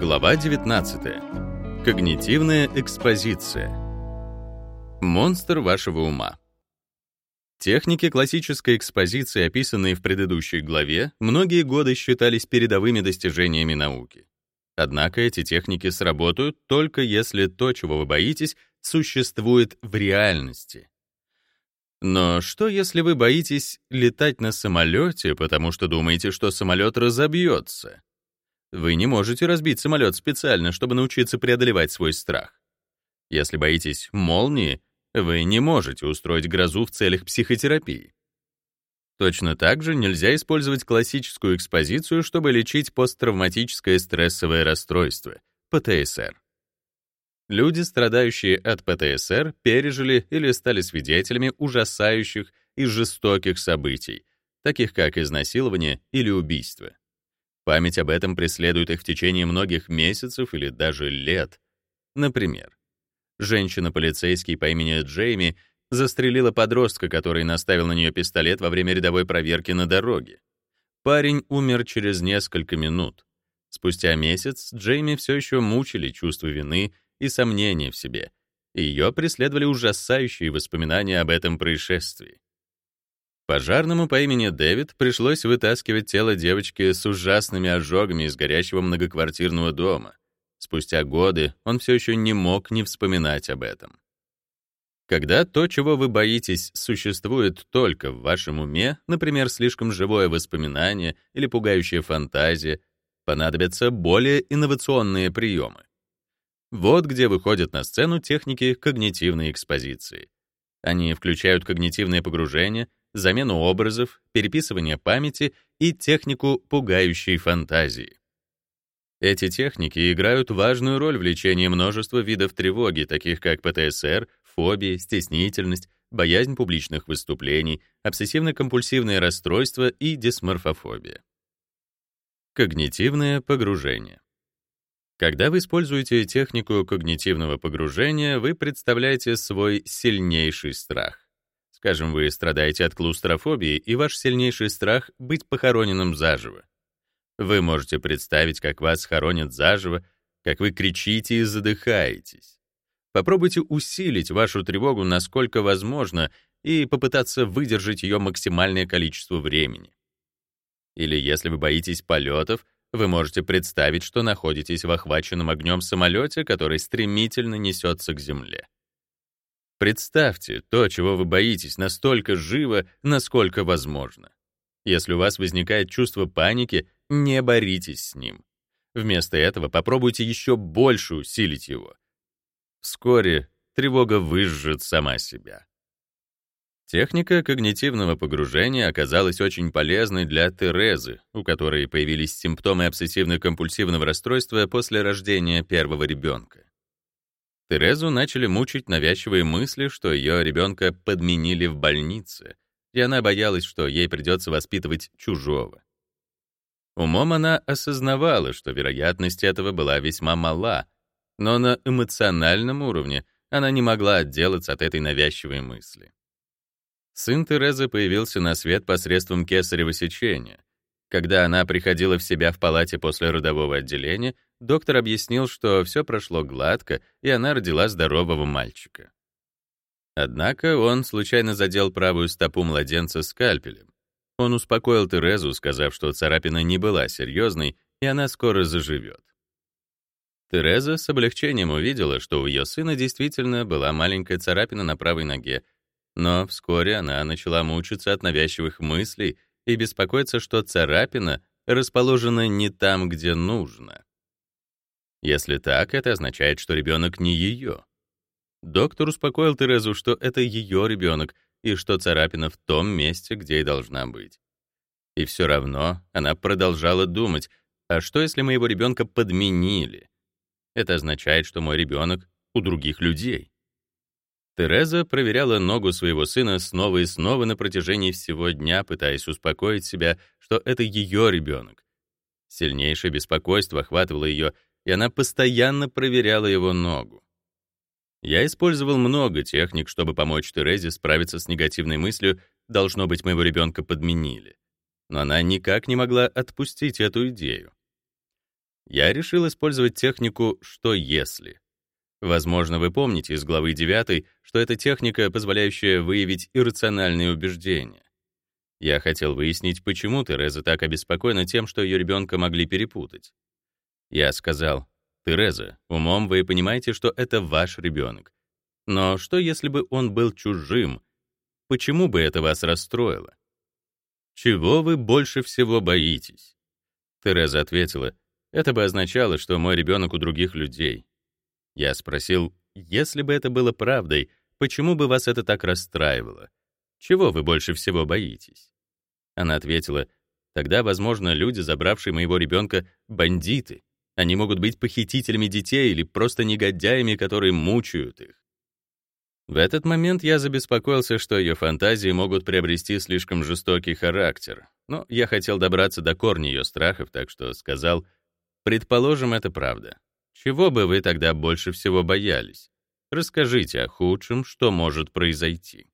Глава 19. Когнитивная экспозиция. Монстр вашего ума. Техники классической экспозиции, описанные в предыдущей главе, многие годы считались передовыми достижениями науки. Однако эти техники сработают только если то, чего вы боитесь, существует в реальности. Но что, если вы боитесь летать на самолете, потому что думаете, что самолет разобьется? Вы не можете разбить самолет специально, чтобы научиться преодолевать свой страх. Если боитесь молнии, вы не можете устроить грозу в целях психотерапии. Точно так же нельзя использовать классическую экспозицию, чтобы лечить посттравматическое стрессовое расстройство, ПТСР. Люди, страдающие от ПТСР, пережили или стали свидетелями ужасающих и жестоких событий, таких как изнасилование или убийство. Память об этом преследует их в течение многих месяцев или даже лет. Например, женщина-полицейский по имени Джейми застрелила подростка, который наставил на нее пистолет во время рядовой проверки на дороге. Парень умер через несколько минут. Спустя месяц Джейми все еще мучили чувство вины и сомнения в себе, ее преследовали ужасающие воспоминания об этом происшествии. Пожарному по имени Дэвид пришлось вытаскивать тело девочки с ужасными ожогами из горящего многоквартирного дома. Спустя годы он все еще не мог не вспоминать об этом. Когда то, чего вы боитесь, существует только в вашем уме, например, слишком живое воспоминание или пугающая фантазия, понадобятся более инновационные приемы. Вот где выходят на сцену техники когнитивной экспозиции. Они включают когнитивное погружение — замену образов, переписывание памяти и технику пугающей фантазии. Эти техники играют важную роль в лечении множества видов тревоги, таких как ПТСР, фобии, стеснительность, боязнь публичных выступлений, обсессивно-компульсивное расстройство и дисморфофобия. Когнитивное погружение. Когда вы используете технику когнитивного погружения, вы представляете свой сильнейший страх. Скажем, вы страдаете от клаустрофобии, и ваш сильнейший страх — быть похороненным заживо. Вы можете представить, как вас хоронят заживо, как вы кричите и задыхаетесь. Попробуйте усилить вашу тревогу насколько возможно и попытаться выдержать ее максимальное количество времени. Или если вы боитесь полетов, вы можете представить, что находитесь в охваченном огнем самолете, который стремительно несется к земле. Представьте то, чего вы боитесь, настолько живо, насколько возможно. Если у вас возникает чувство паники, не боритесь с ним. Вместо этого попробуйте еще больше усилить его. Вскоре тревога выжжет сама себя. Техника когнитивного погружения оказалась очень полезной для Терезы, у которой появились симптомы обсессивно-компульсивного расстройства после рождения первого ребенка. Терезу начали мучить навязчивые мысли, что ее ребенка подменили в больнице, и она боялась, что ей придется воспитывать чужого. Умом она осознавала, что вероятность этого была весьма мала, но на эмоциональном уровне она не могла отделаться от этой навязчивой мысли. Сын Терезы появился на свет посредством кесарево сечения, когда она приходила в себя в палате после родового отделения, доктор объяснил, что все прошло гладко, и она родила здорового мальчика. Однако он случайно задел правую стопу младенца скальпелем. Он успокоил Терезу, сказав, что царапина не была серьезной, и она скоро заживет. Тереза с облегчением увидела, что у ее сына действительно была маленькая царапина на правой ноге, но вскоре она начала мучиться от навязчивых мыслей и беспокоиться, что царапина расположена не там, где нужно. Если так, это означает, что ребенок не ее. Доктор успокоил Терезу, что это ее ребенок и что царапина в том месте, где и должна быть. И все равно она продолжала думать, а что если моего ребенка подменили? Это означает, что мой ребенок у других людей. Тереза проверяла ногу своего сына снова и снова на протяжении всего дня, пытаясь успокоить себя, что это ее ребенок. Сильнейшее беспокойство охватывало ее, и она постоянно проверяла его ногу. Я использовал много техник, чтобы помочь Терезе справиться с негативной мыслью «должно быть, моего ребенка подменили». Но она никак не могла отпустить эту идею. Я решил использовать технику «что если». Возможно, вы помните из главы 9, что это техника, позволяющая выявить иррациональные убеждения. Я хотел выяснить, почему Тереза так обеспокоена тем, что ее ребенка могли перепутать. Я сказал, «Тереза, умом вы понимаете, что это ваш ребенок. Но что, если бы он был чужим? Почему бы это вас расстроило? Чего вы больше всего боитесь?» Тереза ответила, «Это бы означало, что мой ребенок у других людей. Я спросил, если бы это было правдой, почему бы вас это так расстраивало? Чего вы больше всего боитесь? Она ответила, тогда, возможно, люди, забравшие моего ребенка, бандиты. Они могут быть похитителями детей или просто негодяями, которые мучают их. В этот момент я забеспокоился, что ее фантазии могут приобрести слишком жестокий характер. Но я хотел добраться до корня ее страхов, так что сказал, предположим, это правда. Чего бы вы тогда больше всего боялись? Расскажите о худшем, что может произойти.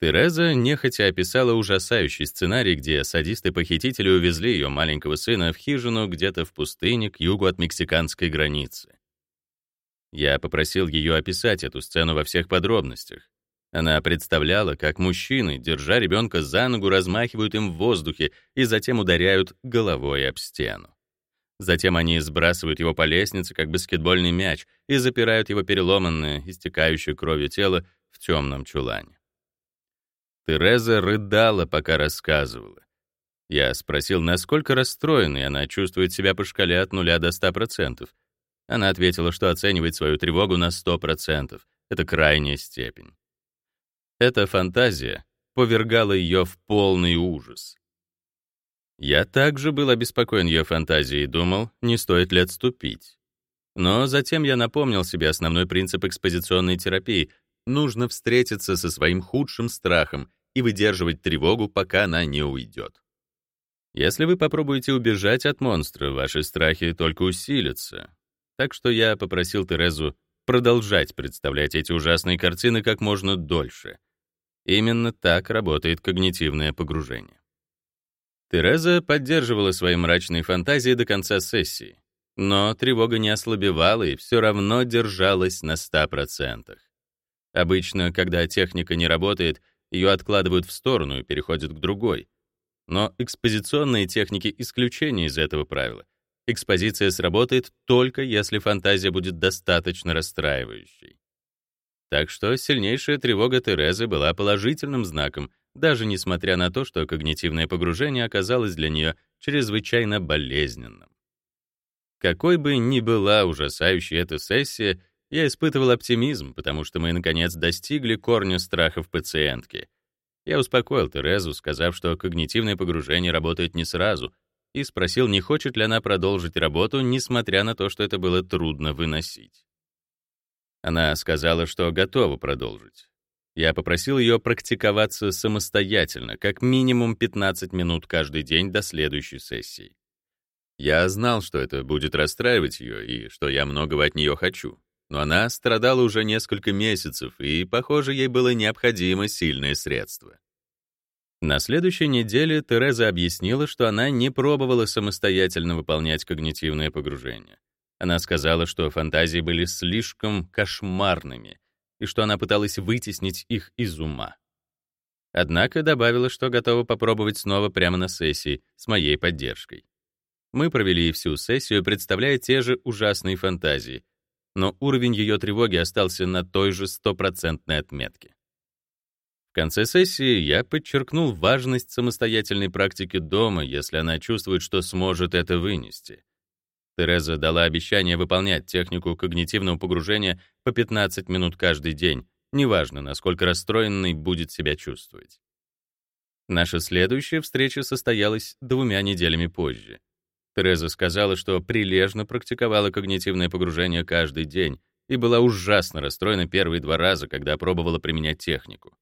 Тереза нехотя описала ужасающий сценарий, где садисты-похитители увезли ее маленького сына в хижину где-то в пустыне к югу от мексиканской границы. Я попросил ее описать эту сцену во всех подробностях. Она представляла, как мужчины, держа ребенка за ногу, размахивают им в воздухе и затем ударяют головой об стену. Затем они сбрасывают его по лестнице, как баскетбольный мяч, и запирают его переломанное, истекающее кровью тело в темном чулане. Тереза рыдала, пока рассказывала. Я спросил, насколько расстроенной она чувствует себя по шкале от 0 до 100%. Она ответила, что оценивает свою тревогу на 100%. Это крайняя степень. Эта фантазия повергала ее в полный ужас. Я также был обеспокоен ее фантазией и думал, не стоит ли отступить. Но затем я напомнил себе основной принцип экспозиционной терапии. Нужно встретиться со своим худшим страхом и выдерживать тревогу, пока она не уйдет. Если вы попробуете убежать от монстра, ваши страхи только усилятся. Так что я попросил Терезу продолжать представлять эти ужасные картины как можно дольше. Именно так работает когнитивное погружение. Тереза поддерживала свои мрачные фантазии до конца сессии, но тревога не ослабевала и все равно держалась на 100%. Обычно, когда техника не работает, ее откладывают в сторону и переходят к другой. Но экспозиционные техники — исключение из этого правила. Экспозиция сработает только если фантазия будет достаточно расстраивающей. Так что сильнейшая тревога Терезы была положительным знаком, даже несмотря на то, что когнитивное погружение оказалось для нее чрезвычайно болезненным. Какой бы ни была ужасающей эта сессия, я испытывал оптимизм, потому что мы, наконец, достигли корня страхов пациентки. Я успокоил Терезу, сказав, что когнитивное погружение работает не сразу, и спросил, не хочет ли она продолжить работу, несмотря на то, что это было трудно выносить. Она сказала, что готова продолжить. Я попросил ее практиковаться самостоятельно, как минимум 15 минут каждый день до следующей сессии. Я знал, что это будет расстраивать ее и что я многого от нее хочу. Но она страдала уже несколько месяцев, и, похоже, ей было необходимо сильное средство. На следующей неделе Тереза объяснила, что она не пробовала самостоятельно выполнять когнитивное погружение. Она сказала, что фантазии были слишком кошмарными, и что она пыталась вытеснить их из ума. Однако добавила, что готова попробовать снова прямо на сессии с моей поддержкой. Мы провели всю сессию, представляя те же ужасные фантазии, но уровень ее тревоги остался на той же стопроцентной отметке. В конце сессии я подчеркнул важность самостоятельной практики дома, если она чувствует, что сможет это вынести. Тереза дала обещание выполнять технику когнитивного погружения по 15 минут каждый день, неважно, насколько расстроенной будет себя чувствовать. Наша следующая встреча состоялась двумя неделями позже. Тереза сказала, что прилежно практиковала когнитивное погружение каждый день и была ужасно расстроена первые два раза, когда пробовала применять технику.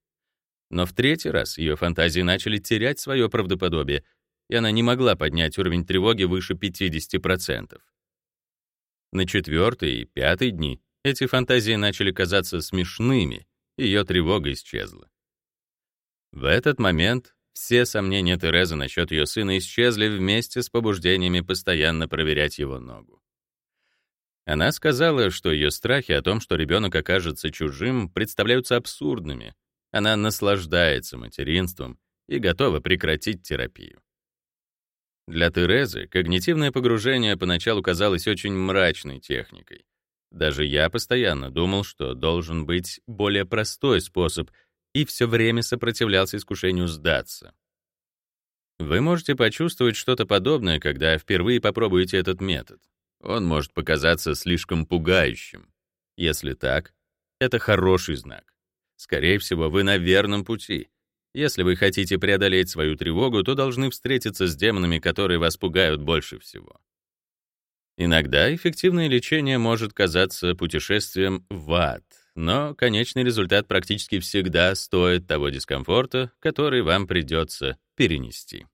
Но в третий раз ее фантазии начали терять свое правдоподобие, и она не могла поднять уровень тревоги выше 50%. На четвертый и пятый дни эти фантазии начали казаться смешными, ее тревога исчезла. В этот момент Все сомнения Терезы насчет ее сына исчезли вместе с побуждениями постоянно проверять его ногу. Она сказала, что ее страхи о том, что ребенок окажется чужим, представляются абсурдными. Она наслаждается материнством и готова прекратить терапию. Для Терезы когнитивное погружение поначалу казалось очень мрачной техникой. Даже я постоянно думал, что должен быть более простой способ, и все время сопротивлялся искушению сдаться. Вы можете почувствовать что-то подобное, когда впервые попробуете этот метод. Он может показаться слишком пугающим. Если так, это хороший знак. Скорее всего, вы на верном пути. Если вы хотите преодолеть свою тревогу, то должны встретиться с демонами, которые вас пугают больше всего. Иногда эффективное лечение может казаться путешествием в ад, но конечный результат практически всегда стоит того дискомфорта, который вам придется перенести.